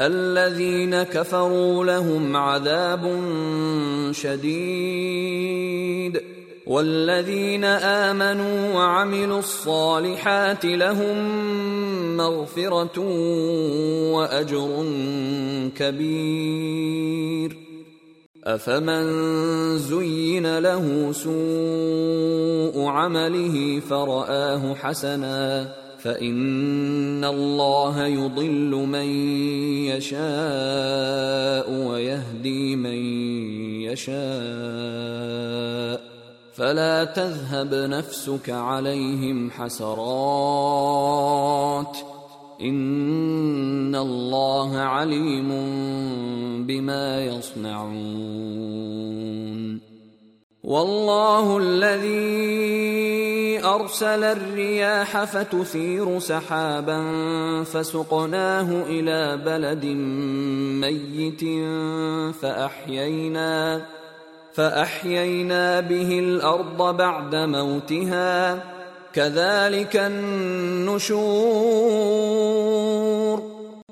الذين كفروا لهم عذاب شديد والذين آمنوا وعملوا الصالحات لهم مغفرة وأجر كبير. أفمن زين له سوء عمله فرآه حسنا. فإن الله يضل من يشاء ويهدي من يشاء. فلا تذهب نفسك عليهم حسرات. إن الله عليم بما يصنعون. والله الذي أرسل الرياح فتثير سحابا فسقناه إلى بلد ميت فأحيينا فأحيينا به الأرض بعد موتها كذلك النشور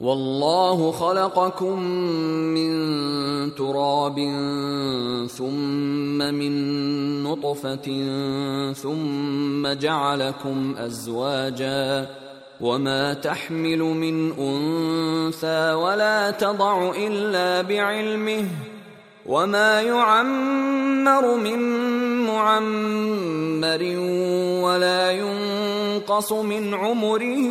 والله خلقكم من تراب ثم من نطفة ثم جعلكم أزواجا وما تحمل من أنثى ولا تضع إلا بعلمه وما يعمر من معمر ولا ينقص من عمره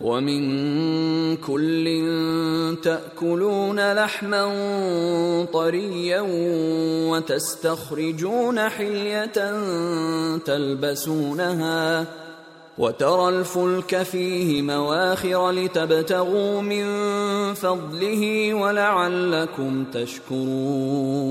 ومن كل تأكلون لحما طريا وتستخرجون حلية تلبسونها وترى الفلك فيه مواخر لتبتغوا من فضله ولعلكم تشكرون.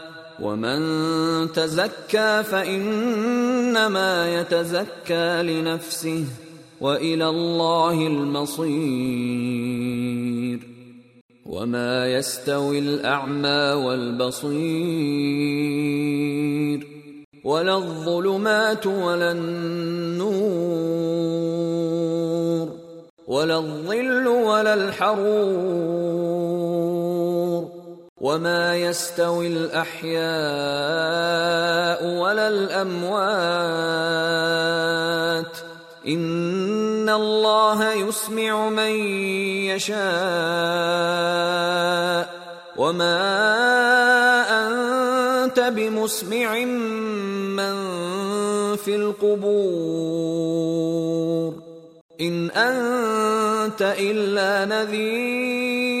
ومن تزكى فانما يتزكى لنفسه والى الله المصير وما يستوي الاعمى والبصير ولا الظلمات ولا النور ولا الظل ولا الحرور وما يستوي الاحياء ولا الاموات ان الله يسمع من يشاء وما انت بمسمع من في القبور ان انت الا نذير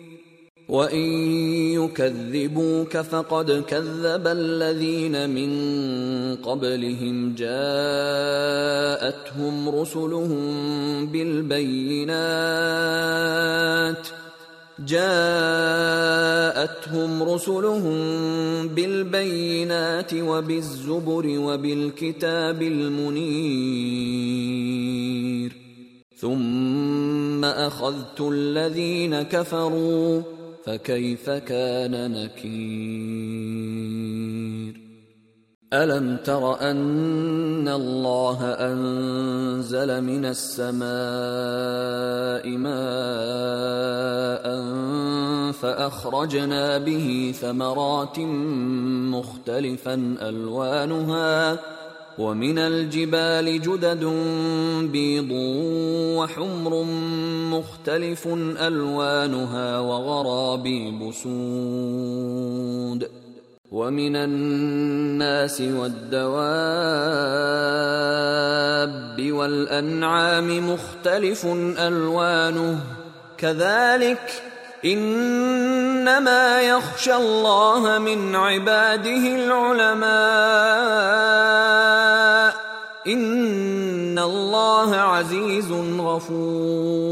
وان يكذبوك فقد كذب الذين من قبلهم جاءتهم رسلهم بالبينات جاءتهم رسلهم بالبينات وبالزبر وبالكتاب المنير ثم اخذت الذين كفروا فكيف كان نكير؟ ألم تر أن الله أنزل من السماء ماء فأخرجنا به ثمرات مختلفا ألوانها ومن الجبال جدد بيض وحمر مختلف ألوانها وغرابيب سود. ومن الناس والدواب والأنعام مختلف ألوانه. كذلك إنما يخشى الله من عباده العلماء. إن الله عزيز غفور.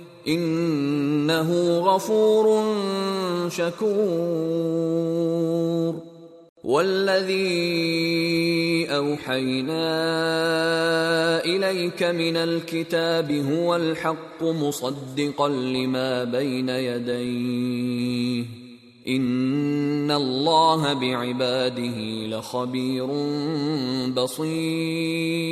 إنه غفور شكور. والذي أوحينا إليك من الكتاب هو الحق مصدقا لما بين يديه. إن الله بعباده لخبير بصير.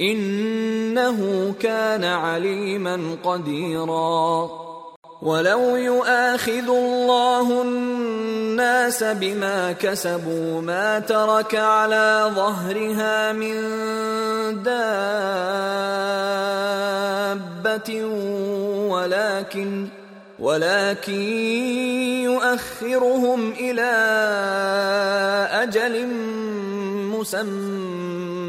إنه كان عليما قديرا. ولو يؤاخذ الله الناس بما كسبوا ما ترك على ظهرها من دابة ولكن ولكن يؤخرهم إلى أجل مسمى.